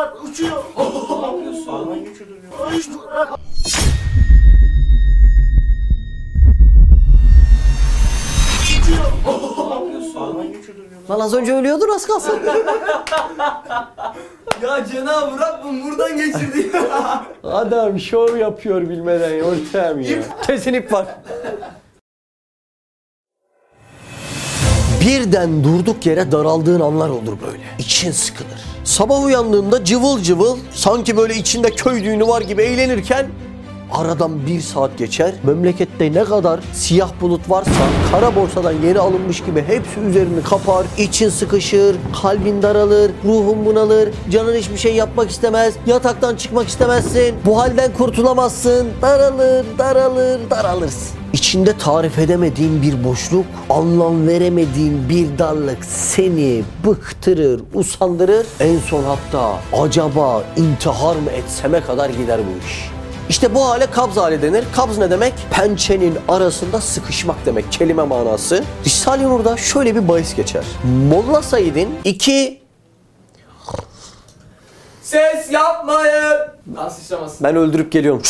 Bırak uçuyor. Ne yapıyorsun? Ya. Ay, ya. Lan az önce ölüyordun az kalsın. Ya Cenab-ı Rabbim buradan geçirdi ya. Adam şov yapıyor bilmeden yöntem ya. Kesin ip var. Birden durduk yere daraldığın anlar olur böyle. İçin sıkılır. Sabah uyandığında cıvıl cıvıl sanki böyle içinde köy düğünü var gibi eğlenirken aradan bir saat geçer. Memlekette ne kadar siyah bulut varsa kara borsadan yeni alınmış gibi hepsi üzerini kapar. için sıkışır, kalbin daralır, ruhun bunalır, canın hiçbir şey yapmak istemez, yataktan çıkmak istemezsin, bu halden kurtulamazsın, daralır, daralır, daralırsın. İçinde tarif edemediğin bir boşluk, anlam veremediğin bir darlık seni bıktırır, usandırır. En son hatta acaba intihar mı etseme kadar gider bu iş. İşte bu hale kabz hali denir. Kabz ne demek? Pençenin arasında sıkışmak demek kelime manası. Risale-i Nur'da şöyle bir bahis geçer. Molla Said'in iki Ses yapmayın. Daha sıçramasın. ben öldürüp geliyorum.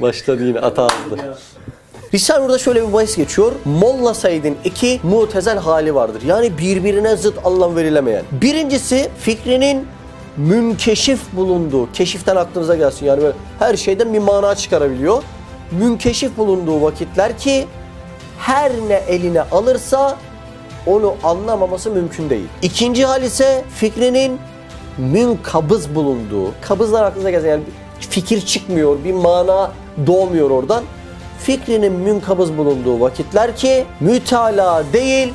Başladı yine ata aldı. Risale burada şöyle bir bahis geçiyor. Molla Said'in iki mutezel hali vardır. Yani birbirine zıt anlam verilemeyen. Birincisi fikrinin münkeşif bulunduğu, keşiften aklınıza gelsin yani böyle her şeyden bir mana çıkarabiliyor. Münkeşif bulunduğu vakitler ki her ne eline alırsa onu anlamaması mümkün değil. İkinci hal ise fikrinin münkabız bulunduğu, kabızlar aklınıza gelsin yani fikir çıkmıyor, bir mana doğmuyor oradan. Fikrinin münkabız bulunduğu vakitler ki mütalaa değil,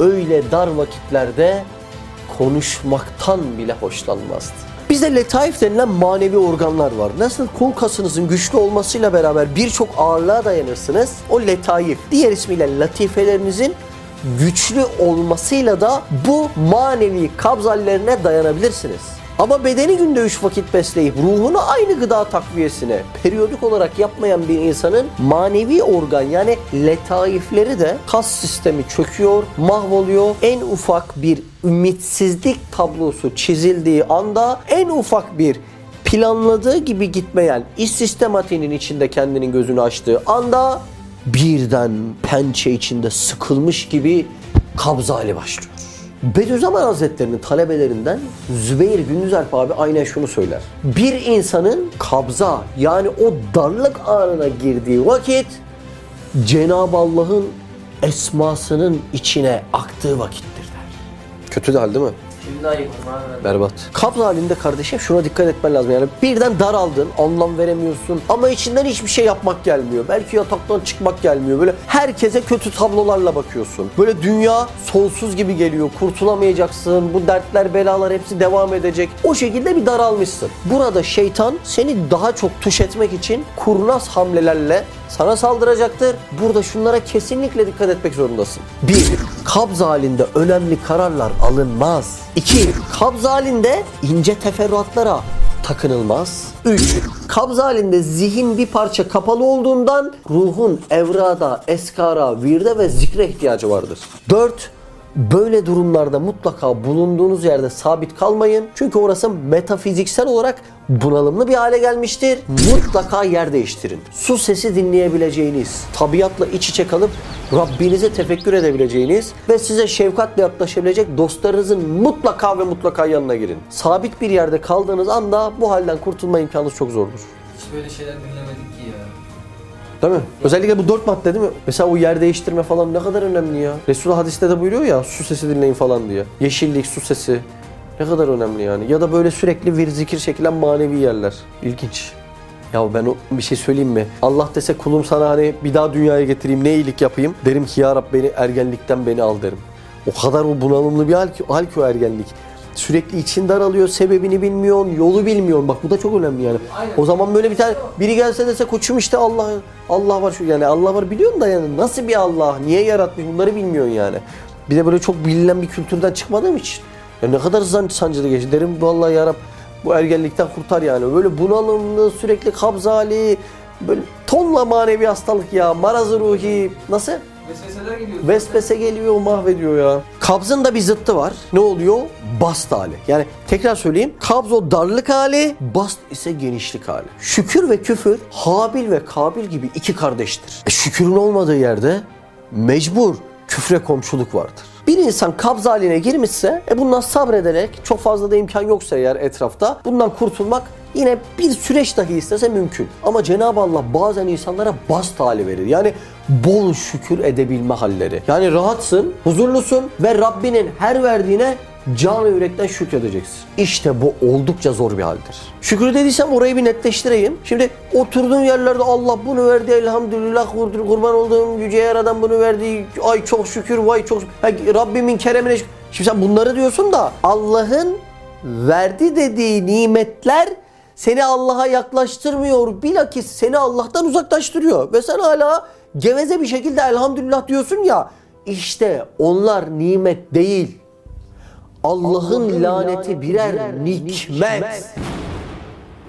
öyle dar vakitlerde konuşmaktan bile hoşlanmazdı. Bizde letaif denilen manevi organlar var. Nasıl kol kasınızın güçlü olmasıyla beraber birçok ağırlığa dayanırsınız. O letaif, diğer ismiyle latifelerinizin güçlü olmasıyla da bu manevi kabz hallerine dayanabilirsiniz. Ama bedeni günde üç vakit besleyip ruhunu aynı gıda takviyesine periyodik olarak yapmayan bir insanın manevi organ yani letaifleri de kas sistemi çöküyor, mahvoluyor. En ufak bir ümitsizlik tablosu çizildiği anda en ufak bir planladığı gibi gitmeyen iş sistematiğinin içinde kendinin gözünü açtığı anda birden pençe içinde sıkılmış gibi kabza hali başlıyor. Bediüzzaman Hazretleri'nin talebelerinden Zübeyir Gündüzalp abi aynen şunu söyler. Bir insanın kabza yani o darlık anına girdiği vakit Cenab-ı Allah'ın esmasının içine aktığı vakittir der. Kötü de hal değil mi? Berbat. Kabz halinde kardeşim şuna dikkat etmen lazım. Yani birden daraldın, anlam veremiyorsun ama içinden hiçbir şey yapmak gelmiyor. Belki yataktan çıkmak gelmiyor. Böyle herkese kötü tablolarla bakıyorsun. Böyle dünya sonsuz gibi geliyor. Kurtulamayacaksın. Bu dertler, belalar hepsi devam edecek. O şekilde bir daralmışsın. Burada şeytan seni daha çok tuş etmek için kurnaz hamlelerle sana saldıracaktır. Burada şunlara kesinlikle dikkat etmek zorundasın. 1. Kabz halinde önemli kararlar alınmaz. 2. Kabz halinde ince teferruatlara takınılmaz. 3. Kabz halinde zihin bir parça kapalı olduğundan ruhun evrada, eskara, virde ve zikre ihtiyacı vardır. 4. Böyle durumlarda mutlaka bulunduğunuz yerde sabit kalmayın. Çünkü orası metafiziksel olarak bunalımlı bir hale gelmiştir. Mutlaka yer değiştirin. Su sesi dinleyebileceğiniz, tabiatla iç içe kalıp Rabbinize tefekkür edebileceğiniz ve size şefkatle yaklaşabilecek dostlarınızın mutlaka ve mutlaka yanına girin. Sabit bir yerde kaldığınız anda bu halden kurtulma imkanınız çok zordur. Hiç böyle şeyler dinlemedik. Değil mi? Özellikle bu dört madde değil mi? Mesela o yer değiştirme falan ne kadar önemli ya. Resulullah hadiste de buyuruyor ya su sesi dinleyin falan diye. Yeşillik, su sesi ne kadar önemli yani. Ya da böyle sürekli bir zikir çekilen manevi yerler. İlginç. Ya ben o bir şey söyleyeyim mi? Allah dese kulum sana hani bir daha dünyaya getireyim ne iyilik yapayım? Derim ki ya Rab beni ergenlikten beni al derim. O kadar o bunalımlı bir hal ki, hal ki o ergenlik. Sürekli için daralıyor, sebebini bilmiyorsun, yolu bilmiyorsun. Bak bu da çok önemli yani. Aynen. O zaman böyle bir tane biri gelse dese koçum işte Allah Allah var şu yani Allah var biliyorsun da yani nasıl bir Allah, niye yaratmış bunları bilmiyorsun yani. Bir de böyle çok bilinen bir kültürden çıkmadığım için. Ya ne kadar sancılı geçti derim vallahi ya Rab Bu ergenlikten kurtar yani. Böyle bunalımlı, sürekli kabz hali, böyle tonla manevi hastalık ya. Maraz-ı ruhi. Nasıl? Vesveseler geliyor. Vesvese geliyor, mahvediyor ya. Kabzın da bir zıttı var. Ne oluyor? Bast hali. Yani tekrar söyleyeyim. Kabz o darlık hali, bast ise genişlik hali. Şükür ve küfür, Habil ve Kabil gibi iki kardeştir. E, şükürün olmadığı yerde mecbur küfre komşuluk vardır. Bir insan kabz haline girmişse, e bundan sabrederek, çok fazla da imkan yoksa eğer etrafta, bundan kurtulmak yine bir süreç dahi istese mümkün. Ama Cenab-ı Allah bazen insanlara bast hali verir. Yani bol şükür edebilme halleri. Yani rahatsın, huzurlusun ve Rabbinin her verdiğine canı yürekten şükredeceksin. İşte bu oldukça zor bir haldir. Şükür dediysem orayı bir netleştireyim. Şimdi oturduğun yerlerde Allah bunu verdi elhamdülillah kur- kurban olduğum yüce yaradan bunu verdi. Ay çok şükür vay çok ha, Rabbimin keremine şükür. Şimdi sen bunları diyorsun da Allah'ın verdi dediği nimetler seni Allah'a yaklaştırmıyor. Bilakis seni Allah'tan uzaklaştırıyor. Ve sen hala geveze bir şekilde elhamdülillah diyorsun ya. İşte onlar nimet değil. Allah'ın laneti birer nikmet.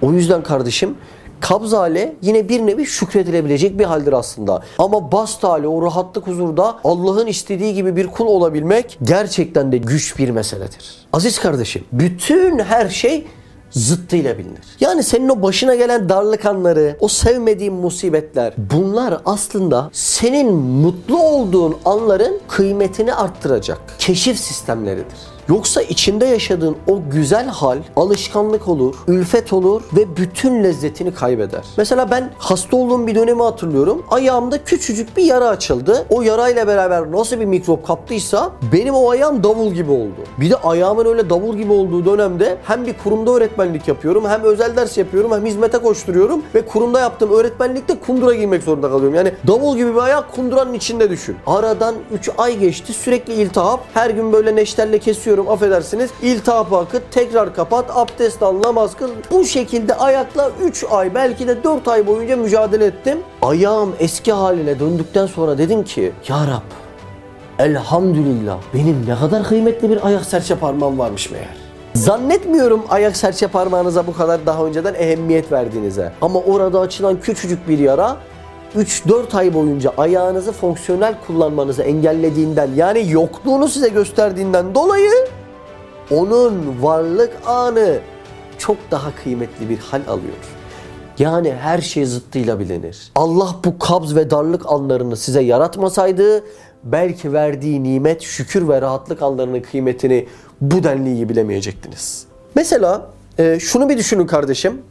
O yüzden kardeşim kabz hali yine bir nevi şükredilebilecek bir haldir aslında. Ama bast hali o rahatlık huzurda Allah'ın istediği gibi bir kul olabilmek gerçekten de güç bir meseledir. Aziz kardeşim bütün her şey zıttıyla bilinir. Yani senin o başına gelen darlık anları, o sevmediğin musibetler bunlar aslında senin mutlu olduğun anların kıymetini arttıracak keşif sistemleridir. Yoksa içinde yaşadığın o güzel hal alışkanlık olur, ülfet olur ve bütün lezzetini kaybeder. Mesela ben hasta olduğum bir dönemi hatırlıyorum. Ayağımda küçücük bir yara açıldı. O yarayla beraber nasıl bir mikrop kaptıysa benim o ayağım davul gibi oldu. Bir de ayağımın öyle davul gibi olduğu dönemde hem bir kurumda öğretmenlik yapıyorum, hem özel ders yapıyorum, hem hizmete koşturuyorum ve kurumda yaptığım öğretmenlikte kundura giymek zorunda kalıyorum. Yani davul gibi bir ayak kunduranın içinde düşün. Aradan 3 ay geçti. Sürekli iltihap. Her gün böyle neşterle kesiyorum affedersiniz. İltihap akıt, tekrar kapat, abdest al, namaz kıl. Bu şekilde ayakla 3 ay belki de 4 ay boyunca mücadele ettim. Ayağım eski haline döndükten sonra dedim ki Ya Rab elhamdülillah benim ne kadar kıymetli bir ayak serçe parmağım varmış meğer. Zannetmiyorum ayak serçe parmağınıza bu kadar daha önceden ehemmiyet verdiğinize. Ama orada açılan küçücük bir yara 3-4 ay boyunca ayağınızı fonksiyonel kullanmanızı engellediğinden yani yokluğunu size gösterdiğinden dolayı onun varlık anı çok daha kıymetli bir hal alıyor. Yani her şey zıttıyla bilinir. Allah bu kabz ve darlık anlarını size yaratmasaydı belki verdiği nimet, şükür ve rahatlık anlarının kıymetini bu denli iyi bilemeyecektiniz. Mesela e, şunu bir düşünün kardeşim.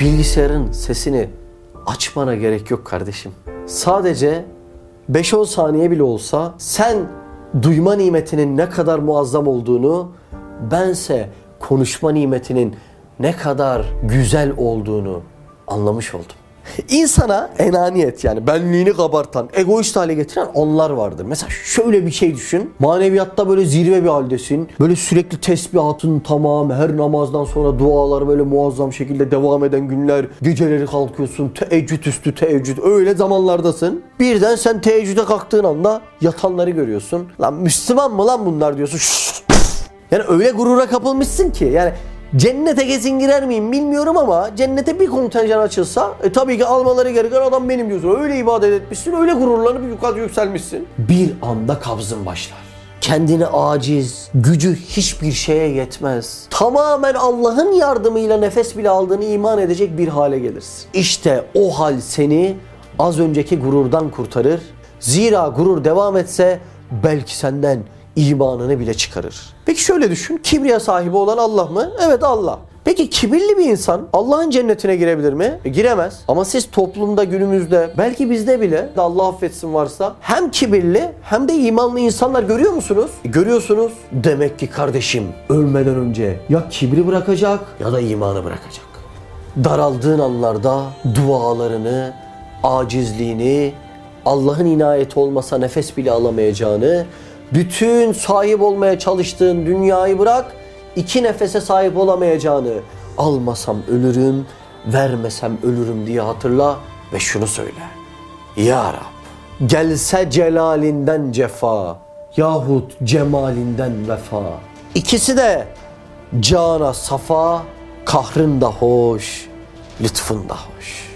Bilgisayarın sesini açmana gerek yok kardeşim. Sadece 5-10 saniye bile olsa sen duyma nimetinin ne kadar muazzam olduğunu, bense konuşma nimetinin ne kadar güzel olduğunu anlamış oldum. İnsana enaniyet yani benliğini kabartan, egoist hale getiren onlar vardır. Mesela şöyle bir şey düşün. Maneviyatta böyle zirve bir haldesin. Böyle sürekli tesbihatın tamam, her namazdan sonra dualar böyle muazzam şekilde devam eden günler. Geceleri kalkıyorsun, teheccüd üstü teheccüd. Öyle zamanlardasın. Birden sen teheccüde kalktığın anda yatanları görüyorsun. Lan Müslüman mı lan bunlar diyorsun. Yani öyle gurura kapılmışsın ki yani Cennete kesin girer miyim bilmiyorum ama cennete bir kontenjan açılsa e, tabii ki almaları gereken adam benim diyorsun. Öyle ibadet etmişsin, öyle gururlanıp yukarı yükselmişsin. Bir anda kabzın başlar. Kendini aciz, gücü hiçbir şeye yetmez. Tamamen Allah'ın yardımıyla nefes bile aldığını iman edecek bir hale gelirsin. İşte o hal seni az önceki gururdan kurtarır. Zira gurur devam etse belki senden imanını bile çıkarır. Peki şöyle düşün. Kibriya sahibi olan Allah mı? Evet Allah. Peki kibirli bir insan Allah'ın cennetine girebilir mi? E, giremez. Ama siz toplumda günümüzde belki bizde bile Allah affetsin varsa hem kibirli hem de imanlı insanlar görüyor musunuz? E, görüyorsunuz. Demek ki kardeşim ölmeden önce ya kibri bırakacak ya da imanı bırakacak. Daraldığın anlarda dualarını, acizliğini, Allah'ın inayeti olmasa nefes bile alamayacağını, bütün sahip olmaya çalıştığın dünyayı bırak, iki nefese sahip olamayacağını, almasam ölürüm, vermesem ölürüm diye hatırla ve şunu söyle. Ya Rab, Gelse celalinden cefa yahut cemalinden vefa. İkisi de cana safa, kahrın da hoş, lütfun da hoş.